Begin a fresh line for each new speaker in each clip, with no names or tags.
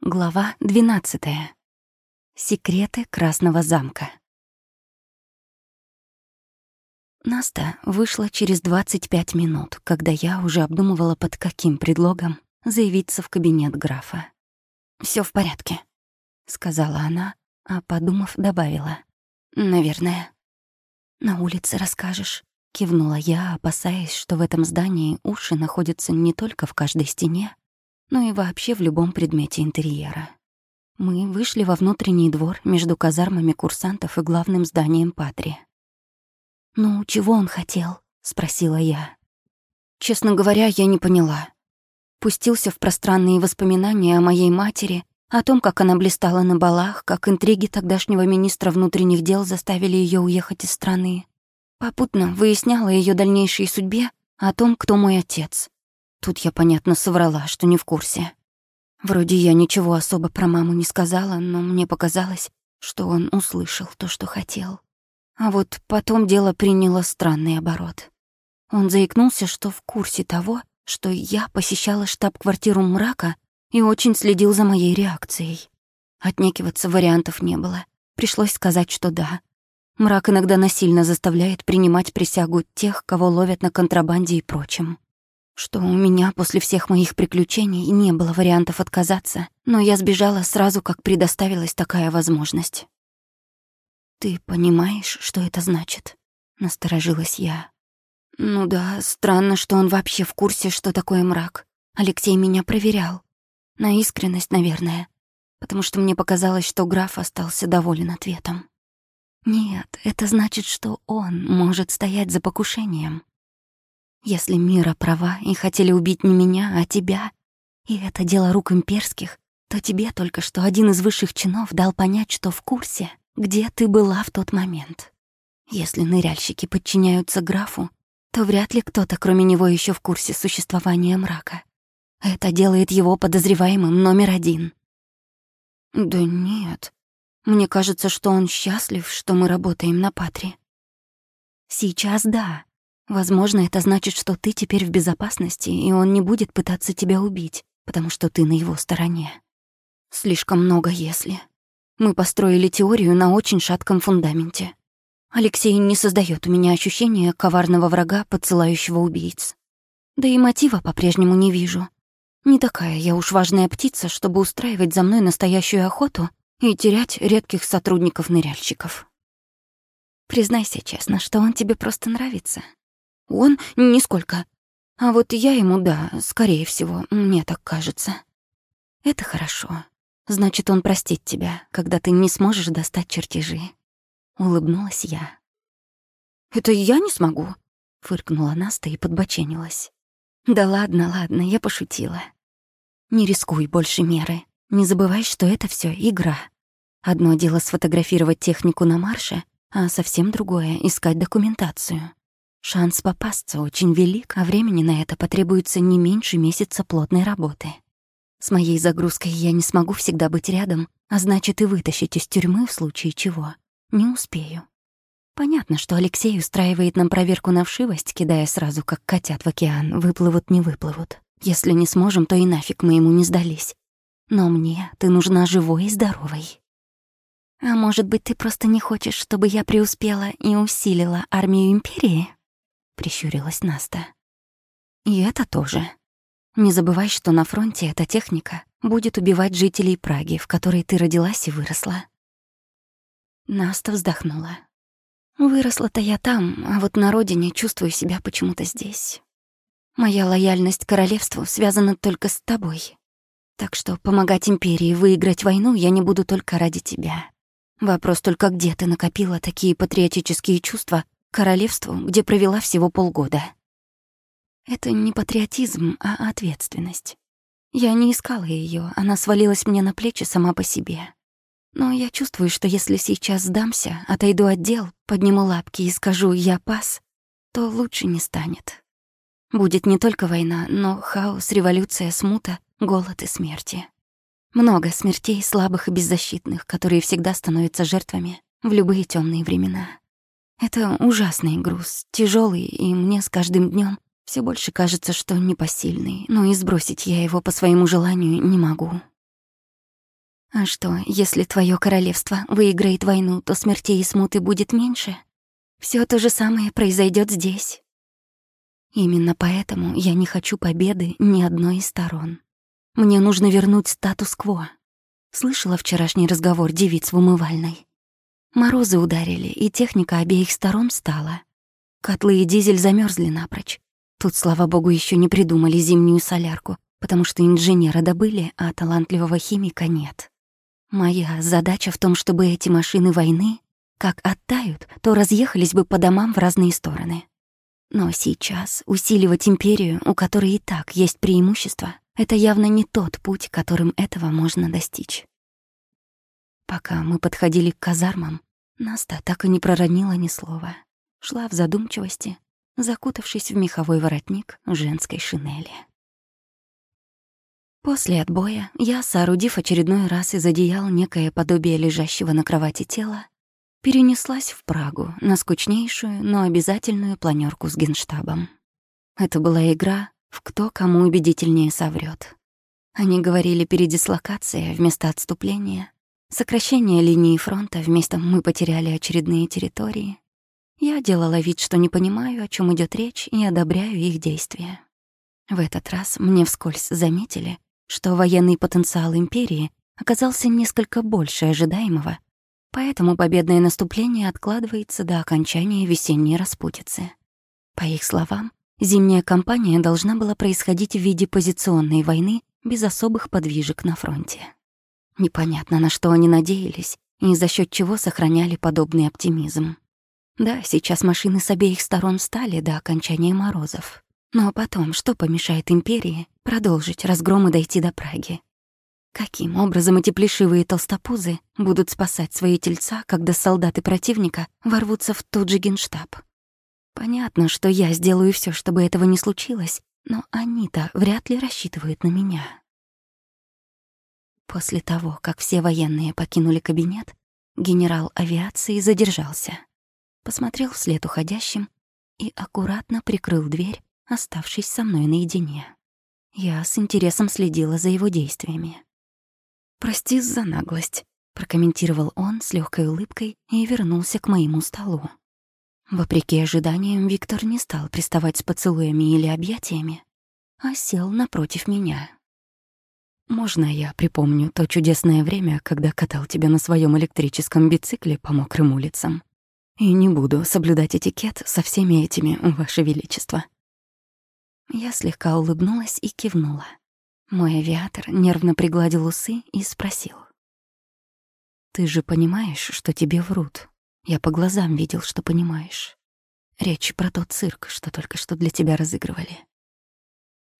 Глава 12. Секреты Красного замка. Наста вышла через 25 минут, когда я уже обдумывала, под каким предлогом заявиться в кабинет графа. Все в порядке», — сказала она, а, подумав, добавила. «Наверное». «На улице расскажешь», — кивнула я, опасаясь, что в этом здании уши находятся не только в каждой стене, но и вообще в любом предмете интерьера. Мы вышли во внутренний двор между казармами курсантов и главным зданием Патри. «Ну, чего он хотел?» — спросила я. Честно говоря, я не поняла. Пустился в пространные воспоминания о моей матери, о том, как она блистала на балах, как интриги тогдашнего министра внутренних дел заставили ее уехать из страны. Попутно выясняла ее дальнейшей судьбе, о том, кто мой отец. Тут я, понятно, соврала, что не в курсе. Вроде я ничего особо про маму не сказала, но мне показалось, что он услышал то, что хотел. А вот потом дело приняло странный оборот. Он заикнулся, что в курсе того, что я посещала штаб-квартиру мрака и очень следил за моей реакцией. Отнекиваться вариантов не было. Пришлось сказать, что да. Мрак иногда насильно заставляет принимать присягу тех, кого ловят на контрабанде и прочем что у меня после всех моих приключений не было вариантов отказаться, но я сбежала сразу, как предоставилась такая возможность. «Ты понимаешь, что это значит?» — насторожилась я. «Ну да, странно, что он вообще в курсе, что такое мрак. Алексей меня проверял. На искренность, наверное, потому что мне показалось, что граф остался доволен ответом. Нет, это значит, что он может стоять за покушением. Если Мира права и хотели убить не меня, а тебя, и это дело рук имперских, то тебе только что один из высших чинов дал понять, что в курсе, где ты была в тот момент. Если ныряльщики подчиняются графу, то вряд ли кто-то, кроме него, еще в курсе существования мрака. Это делает его подозреваемым номер один. Да нет. Мне кажется, что он счастлив, что мы работаем на Патре. Сейчас да, Возможно, это значит, что ты теперь в безопасности, и он не будет пытаться тебя убить, потому что ты на его стороне. Слишком много «если». Мы построили теорию на очень шатком фундаменте. Алексей не создает у меня ощущения коварного врага, подсылающего убийц. Да и мотива по-прежнему не вижу. Не такая я уж важная птица, чтобы устраивать за мной настоящую охоту и терять редких сотрудников-ныряльщиков. Признайся честно, что он тебе просто нравится. Он — нисколько. А вот я ему, да, скорее всего, мне так кажется. Это хорошо. Значит, он простит тебя, когда ты не сможешь достать чертежи. Улыбнулась я. «Это я не смогу?» — фыркнула Наста и подбоченилась. «Да ладно, ладно, я пошутила. Не рискуй больше меры. Не забывай, что это все игра. Одно дело сфотографировать технику на марше, а совсем другое — искать документацию. Шанс попасться очень велик, а времени на это потребуется не меньше месяца плотной работы. С моей загрузкой я не смогу всегда быть рядом, а значит и вытащить из тюрьмы в случае чего. Не успею. Понятно, что Алексей устраивает нам проверку на вшивость, кидая сразу, как котят в океан, выплывут, не выплывут. Если не сможем, то и нафиг мы ему не сдались. Но мне ты нужна живой и здоровой. А может быть, ты просто не хочешь, чтобы я преуспела и усилила армию Империи? Прищурилась Наста. И это тоже. Не забывай, что на фронте эта техника будет убивать жителей Праги, в которой ты родилась и выросла. Наста вздохнула. Выросла-то я там, а вот на родине чувствую себя почему-то здесь. Моя лояльность королевству связана только с тобой. Так что помогать империи выиграть войну я не буду только ради тебя. Вопрос только, где ты накопила такие патриотические чувства, королевству, где провела всего полгода. Это не патриотизм, а ответственность. Я не искала ее, она свалилась мне на плечи сама по себе. Но я чувствую, что если сейчас сдамся, отойду от дел, подниму лапки и скажу «я пас», то лучше не станет. Будет не только война, но хаос, революция, смута, голод и смерти. Много смертей слабых и беззащитных, которые всегда становятся жертвами в любые темные времена. Это ужасный груз, тяжелый, и мне с каждым днем все больше кажется, что непосильный, но и сбросить я его по своему желанию не могу. А что, если твое королевство выиграет войну, то смертей и смуты будет меньше? Все то же самое произойдет здесь. Именно поэтому я не хочу победы ни одной из сторон. Мне нужно вернуть статус-кво. Слышала вчерашний разговор девиц в умывальной. Морозы ударили, и техника обеих сторон стала. Котлы и дизель замерзли напрочь. Тут, слава богу, еще не придумали зимнюю солярку, потому что инженера добыли, а талантливого химика нет. Моя задача в том, чтобы эти машины войны, как оттают, то разъехались бы по домам в разные стороны. Но сейчас усиливать империю, у которой и так есть преимущество, это явно не тот путь, которым этого можно достичь. Пока мы подходили к казармам, Наста так и не проронила ни слова. Шла в задумчивости, закутавшись в меховой воротник женской шинели. После отбоя я, соорудив очередной раз из одеял некое подобие лежащего на кровати тела, перенеслась в Прагу на скучнейшую, но обязательную планерку с генштабом. Это была игра в кто кому убедительнее соврет. Они говорили передислокация вместо отступления, сокращение линии фронта вместо «мы потеряли очередные территории». Я делала вид, что не понимаю, о чем идет речь, и одобряю их действия. В этот раз мне вскользь заметили, что военный потенциал империи оказался несколько больше ожидаемого, поэтому победное наступление откладывается до окончания весенней распутицы. По их словам, зимняя кампания должна была происходить в виде позиционной войны без особых подвижек на фронте. Непонятно, на что они надеялись и за счет чего сохраняли подобный оптимизм. Да, сейчас машины с обеих сторон стали до окончания морозов. Но потом, что помешает империи продолжить разгром и дойти до Праги? Каким образом эти плешивые толстопузы будут спасать свои тельца, когда солдаты противника ворвутся в тот же генштаб? Понятно, что я сделаю все, чтобы этого не случилось, но они-то вряд ли рассчитывают на меня. После того, как все военные покинули кабинет, генерал авиации задержался, посмотрел вслед уходящим и аккуратно прикрыл дверь, оставшись со мной наедине. Я с интересом следила за его действиями. «Прости за наглость», — прокомментировал он с легкой улыбкой и вернулся к моему столу. Вопреки ожиданиям, Виктор не стал приставать с поцелуями или объятиями, а сел напротив меня. «Можно я припомню то чудесное время, когда катал тебя на своем электрическом бицикле по мокрым улицам? И не буду соблюдать этикет со всеми этими, Ваше Величество». Я слегка улыбнулась и кивнула. Мой авиатор нервно пригладил усы и спросил. «Ты же понимаешь, что тебе врут? Я по глазам видел, что понимаешь. Речь про тот цирк, что только что для тебя разыгрывали.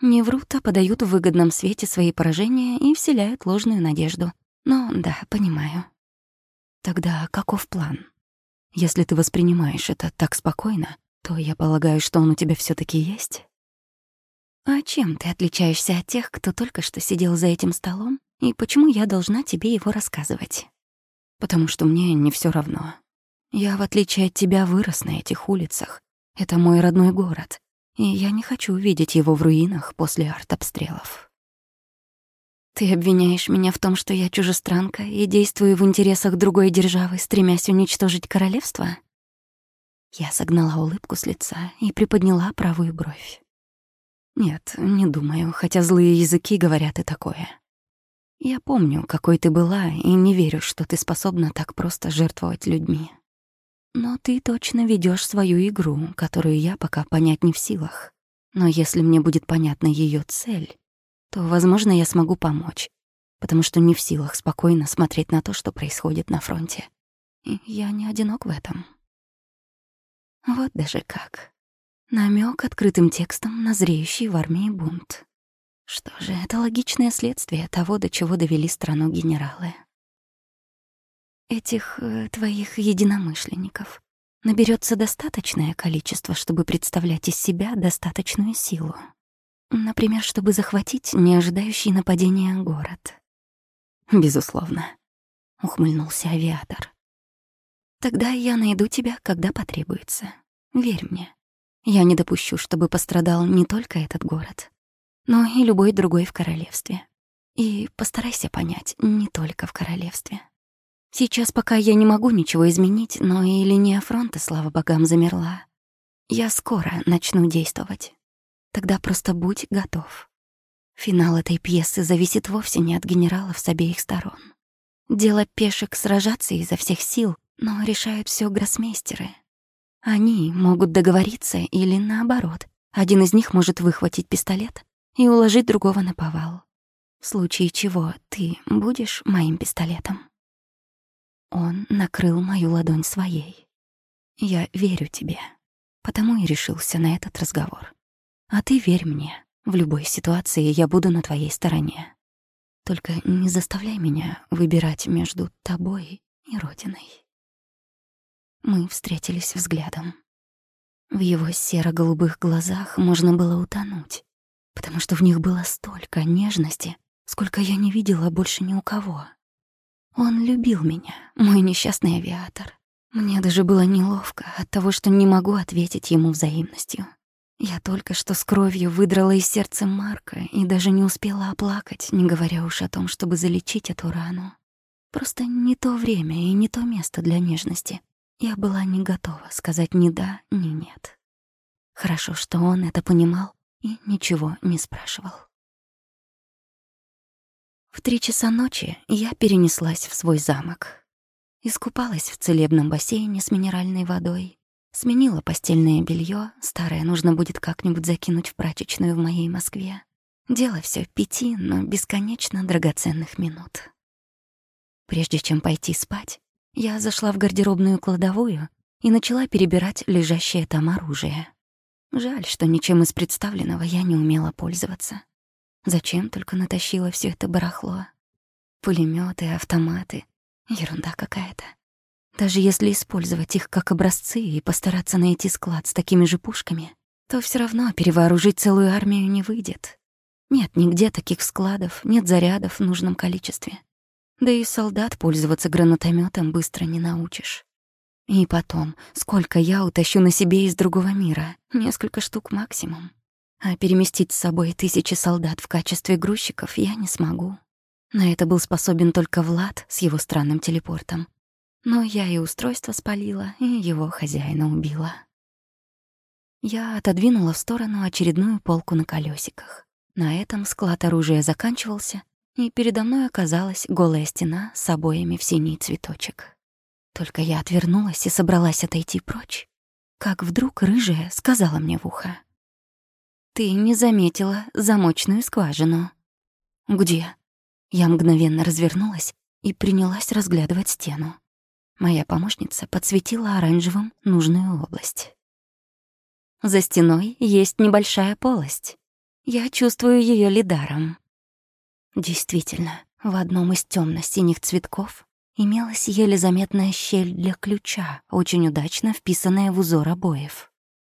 Не врут, а подают в выгодном свете свои поражения и вселяют ложную надежду. Но да, понимаю. Тогда каков план? Если ты воспринимаешь это так спокойно, то я полагаю, что он у тебя все таки есть. «А чем ты отличаешься от тех, кто только что сидел за этим столом, и почему я должна тебе его рассказывать?» «Потому что мне не все равно. Я, в отличие от тебя, вырос на этих улицах. Это мой родной город, и я не хочу видеть его в руинах после артобстрелов». «Ты обвиняешь меня в том, что я чужестранка и действую в интересах другой державы, стремясь уничтожить королевство?» Я согнала улыбку с лица и приподняла правую бровь. Нет, не думаю, хотя злые языки говорят и такое. Я помню, какой ты была, и не верю, что ты способна так просто жертвовать людьми. Но ты точно ведешь свою игру, которую я пока понять не в силах. Но если мне будет понятна ее цель, то, возможно, я смогу помочь, потому что не в силах спокойно смотреть на то, что происходит на фронте. И я не одинок в этом. Вот даже как. Намек открытым текстом на зреющий в армии бунт. Что же, это логичное следствие того, до чего довели страну генералы. Этих э, твоих единомышленников наберется достаточное количество, чтобы представлять из себя достаточную силу. Например, чтобы захватить неожидающий нападения город. Безусловно, ухмыльнулся авиатор. Тогда я найду тебя, когда потребуется. Верь мне. Я не допущу, чтобы пострадал не только этот город, но и любой другой в королевстве. И постарайся понять, не только в королевстве. Сейчас пока я не могу ничего изменить, но и линия фронта, слава богам, замерла. Я скоро начну действовать. Тогда просто будь готов. Финал этой пьесы зависит вовсе не от генералов с обеих сторон. Дело пешек сражаться изо всех сил, но решают все гроссмейстеры. Они могут договориться или наоборот. Один из них может выхватить пистолет и уложить другого на повал. В случае чего ты будешь моим пистолетом. Он накрыл мою ладонь своей. Я верю тебе, потому и решился на этот разговор. А ты верь мне. В любой ситуации я буду на твоей стороне. Только не заставляй меня выбирать между тобой и Родиной. Мы встретились взглядом. В его серо-голубых глазах можно было утонуть, потому что в них было столько нежности, сколько я не видела больше ни у кого. Он любил меня, мой несчастный авиатор. Мне даже было неловко от того, что не могу ответить ему взаимностью. Я только что с кровью выдрала из сердца Марка и даже не успела оплакать, не говоря уж о том, чтобы залечить эту рану. Просто не то время и не то место для нежности. Я была не готова сказать ни да, ни нет. Хорошо, что он это понимал и ничего не спрашивал. В три часа ночи я перенеслась в свой замок. Искупалась в целебном бассейне с минеральной водой, сменила постельное белье, старое нужно будет как-нибудь закинуть в прачечную в моей Москве. Дело все пяти, но бесконечно драгоценных минут. Прежде чем пойти спать, я зашла в гардеробную кладовую и начала перебирать лежащее там оружие. Жаль, что ничем из представленного я не умела пользоваться. Зачем только натащила все это барахло? Пулеметы, автоматы. Ерунда какая-то. Даже если использовать их как образцы и постараться найти склад с такими же пушками, то все равно перевооружить целую армию не выйдет. Нет нигде таких складов, нет зарядов в нужном количестве. Да и солдат пользоваться гранатометом быстро не научишь. И потом, сколько я утащу на себе из другого мира? Несколько штук максимум. А переместить с собой тысячи солдат в качестве грузчиков я не смогу. На это был способен только Влад с его странным телепортом. Но я и устройство спалила, и его хозяина убила. Я отодвинула в сторону очередную полку на колесиках. На этом склад оружия заканчивался, и передо мной оказалась голая стена с обоями в синий цветочек. Только я отвернулась и собралась отойти прочь, как вдруг рыжая сказала мне в ухо. «Ты не заметила замочную скважину». «Где?» Я мгновенно развернулась и принялась разглядывать стену. Моя помощница подсветила оранжевым нужную область. За стеной есть небольшая полость. Я чувствую ее лидаром. Действительно, в одном из темно синих цветков имелась еле заметная щель для ключа, очень удачно вписанная в узор обоев.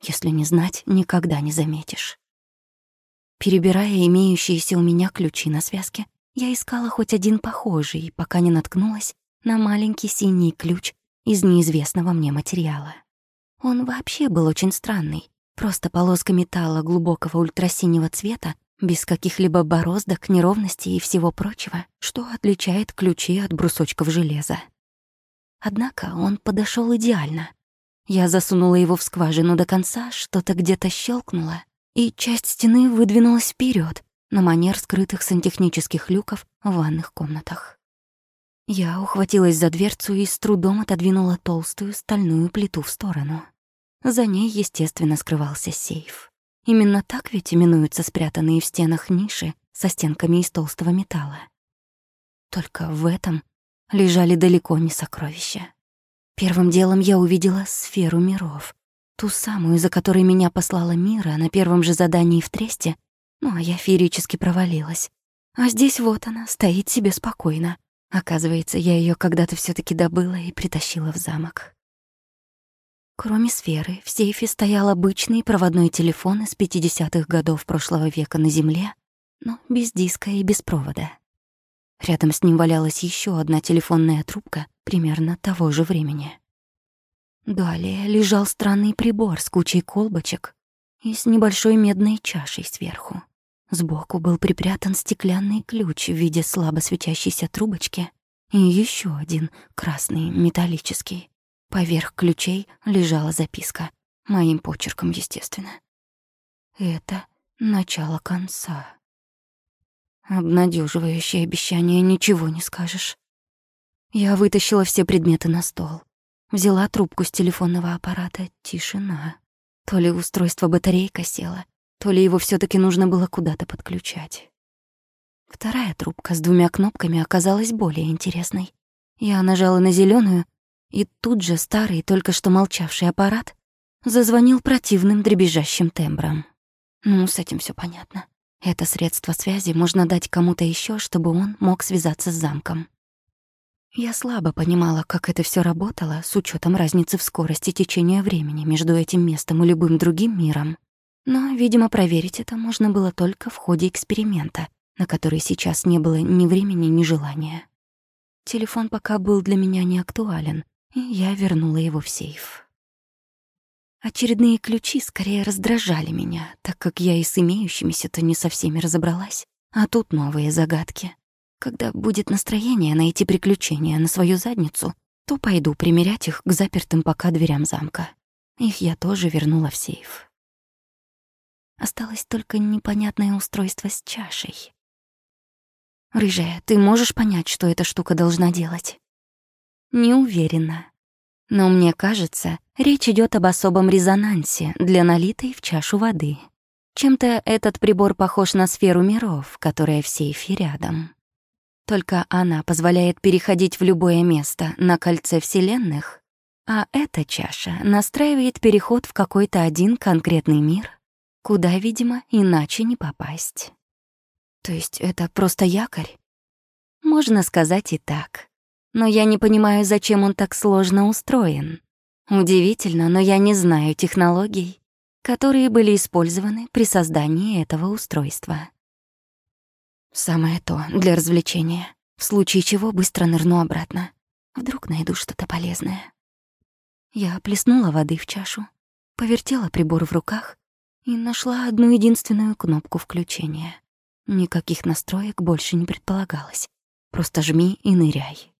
Если не знать, никогда не заметишь. Перебирая имеющиеся у меня ключи на связке, я искала хоть один похожий, пока не наткнулась на маленький синий ключ из неизвестного мне материала. Он вообще был очень странный, просто полоска металла глубокого ультрасинего цвета, без каких-либо бороздок, неровностей и всего прочего, что отличает ключи от брусочков железа. Однако он подошел идеально. Я засунула его в скважину до конца, что-то где-то щелкнуло, и часть стены выдвинулась вперед на манер скрытых сантехнических люков в ванных комнатах. Я ухватилась за дверцу и с трудом отодвинула толстую стальную плиту в сторону. За ней, естественно, скрывался сейф. Именно так ведь именуются спрятанные в стенах ниши со стенками из толстого металла. Только в этом лежали далеко не сокровища. Первым делом я увидела сферу миров, Ту самую, за которой меня послала Мира на первом же задании в Тресте, ну а я феерически провалилась. А здесь вот она, стоит себе спокойно. Оказывается, я ее когда-то все таки добыла и притащила в замок. Кроме сферы, в сейфе стоял обычный проводной телефон из 50-х годов прошлого века на Земле, но без диска и без провода. Рядом с ним валялась еще одна телефонная трубка примерно того же времени. Далее лежал странный прибор с кучей колбочек и с небольшой медной чашей сверху. Сбоку был припрятан стеклянный ключ в виде слабо светящейся трубочки и еще один красный металлический. Поверх ключей лежала записка, моим почерком, естественно. Это начало конца. Обнадеживающее обещание, ничего не скажешь. Я вытащила все предметы на стол. Взяла трубку с телефонного аппарата. Тишина. То ли устройство батарейка села, то ли его все таки нужно было куда-то подключать. Вторая трубка с двумя кнопками оказалась более интересной. Я нажала на зеленую, и тут же старый, только что молчавший аппарат зазвонил противным дребезжащим тембром. Ну, с этим все понятно. Это средство связи можно дать кому-то еще, чтобы он мог связаться с замком. Я слабо понимала, как это все работало с учетом разницы в скорости течения времени между этим местом и любым другим миром. Но, видимо, проверить это можно было только в ходе эксперимента, на который сейчас не было ни времени, ни желания. Телефон пока был для меня не актуален, и я вернула его в сейф. Очередные ключи скорее раздражали меня, так как я и с имеющимися-то не со всеми разобралась, а тут новые загадки. Когда будет настроение найти приключения на свою задницу, то пойду примерять их к запертым пока дверям замка. Их я тоже вернула в сейф. Осталось только непонятное устройство с чашей. «Рыжая, ты можешь понять, что эта штука должна делать?» «Не уверена. Но мне кажется, речь идет об особом резонансе для налитой в чашу воды. Чем-то этот прибор похож на сферу миров, которая в сейфе рядом. Только она позволяет переходить в любое место на кольце вселенных, а эта чаша настраивает переход в какой-то один конкретный мир, куда, видимо, иначе не попасть. То есть это просто якорь? Можно сказать и так. Но я не понимаю, зачем он так сложно устроен. Удивительно, но я не знаю технологий, которые были использованы при создании этого устройства. Самое то для развлечения, в случае чего быстро нырну обратно. Вдруг найду что-то полезное. Я плеснула воды в чашу, повертела прибор в руках и нашла одну единственную кнопку включения. Никаких настроек больше не предполагалось. Просто жми и ныряй.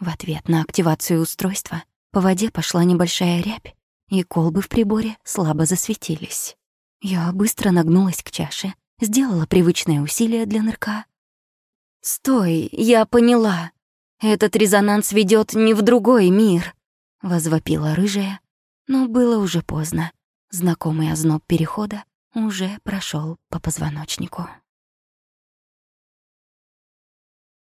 В ответ на активацию устройства по воде пошла небольшая рябь, и колбы в приборе слабо засветились. Я быстро нагнулась к чаше сделала привычное усилие для нырка. «Стой, я поняла. Этот резонанс ведет не в другой мир», — возвопила рыжая, но было уже поздно. Знакомый озноб перехода уже прошел по позвоночнику.